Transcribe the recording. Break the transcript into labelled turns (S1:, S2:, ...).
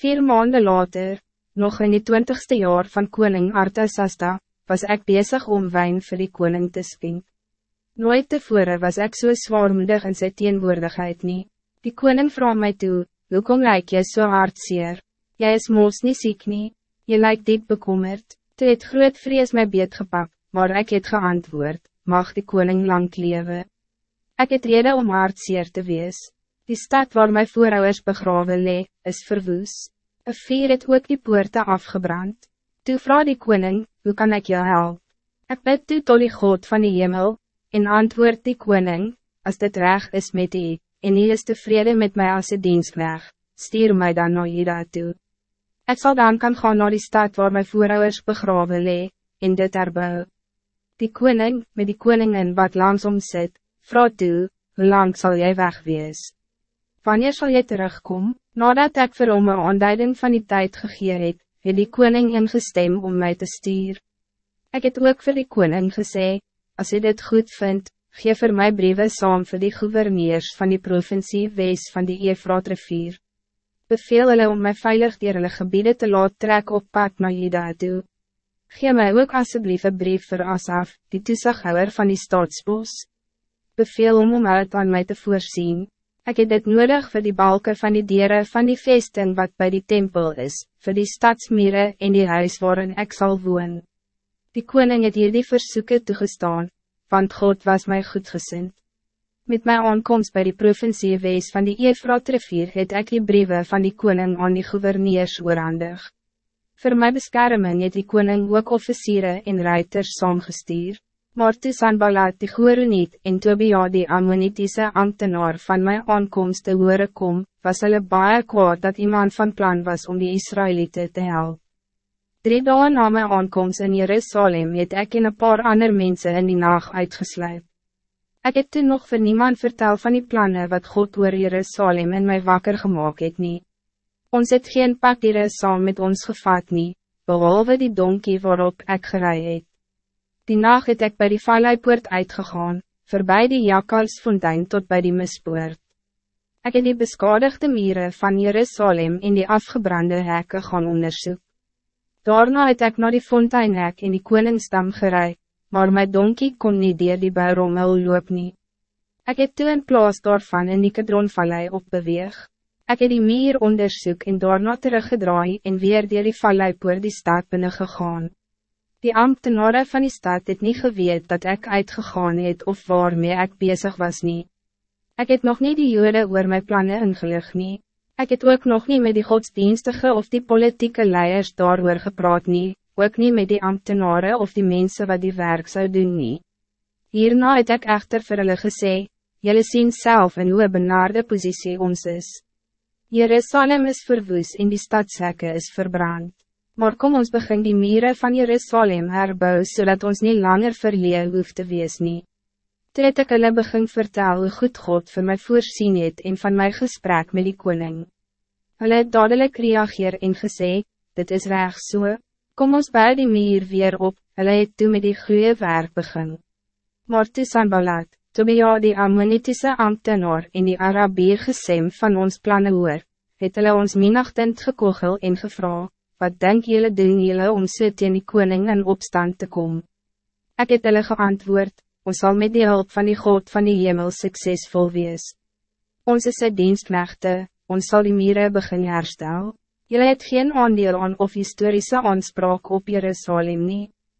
S1: Vier maanden later, nog in die twintigste jaar van koning Artasasta, was ik bezig om wijn voor die koning te spink. Nooit tevoren was ik zo so zwaarmoedig in zijn teenwoordigheid niet. Die koning vroeg mij toe, hoe kom lyk jy so hartseer? Jy is mos nie siek nie, jy lyk diep bekommerd. Toe het groot vrees my beet gepak, maar ik het geantwoord, mag die koning lang leven. Ik het reden om hartseer te wees. Die stad waar mijn voorouders begraven lee, is verwoes. Een vier het ook die poorte afgebrand. Toe vraag die koning, hoe kan ik jou helpen? Ik bid toe tot die God van die hemel, en antwoord die koning, als dit reg is met die, en hy is tevreden met mij als een dienstknecht, stuur mij dan naar Jida toe. Ik zal dan kan gaan naar die stad waar mijn voorouders begraven lee, en dit erbou. Die koning, met die koningin wat langsom sit, vraag toe, hoe lang zal jij weg wees? Wanneer zal jy terugkom? Nadat ik vir hom een aanduiding van die tijd gegeer het, het die koning ingestem om mij te stuur. Ik het ook vir die koning gesê, als jy dit goed vindt, geef vir my briewe saam vir die gouverneurs van die provincie wees van die Efraat rivier. Beveel hulle om my veilig dier hulle gebiede te laat trek op pad na Jeda toe. Geef mij ook alsjeblieft een brief voor Asaf, die toezighouder van die staatsbos. Beveel om om uit aan mij te voorzien. Ik heb dit nodig voor die balken van die dieren van die feesten wat bij die tempel is, voor die stadsmieren en die huis waarin ik zal woon. Die koning het hier die versoeken toegestaan, want God was mij goedgezind. Met mijn aankomst bij die provincie wees van die Eefraat rivier het ek die briewe van die koning aan die gouverneurs oorhandig. Voor mijn bescherming het die koning ook officieren en ruiters saamgestuur. Maar toe Sanballat die Goeroniet en Tobia die Ammonitiese ambtenaar van mijn aankomst te hoore kom, was hulle baie kwaad dat iemand van plan was om die Israëlieten te helpen. Drie dagen na mijn aankomst in Jerusalem het ek en een paar ander mensen in die nacht uitgesluit. Ik heb toen nog voor niemand vertel van die plannen wat God oor Jerusalem in mij wakker gemaakt het nie. Ons het geen pak saam met ons gevat nie, behalve die donkie waarop ik gerei het. Die nacht het ek by die Valleipoort uitgegaan, voorbij die Jakalsfontein tot bij die Mispoort. Ik heb die beskadigde mieren van Jerusalem in die afgebrande hekken gaan onderzoek. Daarna het ek naar die fonteinhek in die koningsdam gerei, maar my donkie kon niet dier die buirommel loop nie. Ek het toe in plaas daarvan in die Kedronvallei opbeweeg. Ik heb die meer onderzoek en daarna teruggedraai en weer dier die Valleipoort die stad binnen gegaan. Die ambtenaren van die stad het niet geweet dat ik uitgegaan het of waarmee ik bezig was niet. Ik het nog niet die jure oor mijn plannen ingelig nie. Ik het ook nog niet met die godsdienstige of die politieke leiders daarover gepraat nie, ook niet met die ambtenaren of die mensen wat die werk zou doen nie. Hierna het ik echter vir hulle gesê, jylle sien self in hoe benaarde positie ons is. Jerusalem is verwoes en die stadshekke is verbrand. Maar kom ons begin die mieren van Jerusalem herbou, zodat ons niet langer verleer hoeft te wees nie. Toe het ek hulle begin vertel hoe goed God voor mij voorzien het en van mijn gesprek met die koning. Hulle het dadelijk reageer en gesê, dit is reg so, kom ons bij die mier weer op, hulle het toe met die goede werk begin. Maar toe Sanballat, Tobia die Ammonitische ambtenaar en die Arabier gesem van ons plannen hoor, het hulle ons minachtend gekogel en gevraagd wat denk jullie doen jullie om so teen die koning in opstand te komen? Ik het hulle geantwoord, ons zal met die hulp van die God van die hemel succesvol wees. Ons is sy dienstknechte, ons zal die mieren begin herstel. Jullie het geen aandeel aan of historische aanspraak op Jerusalem niet.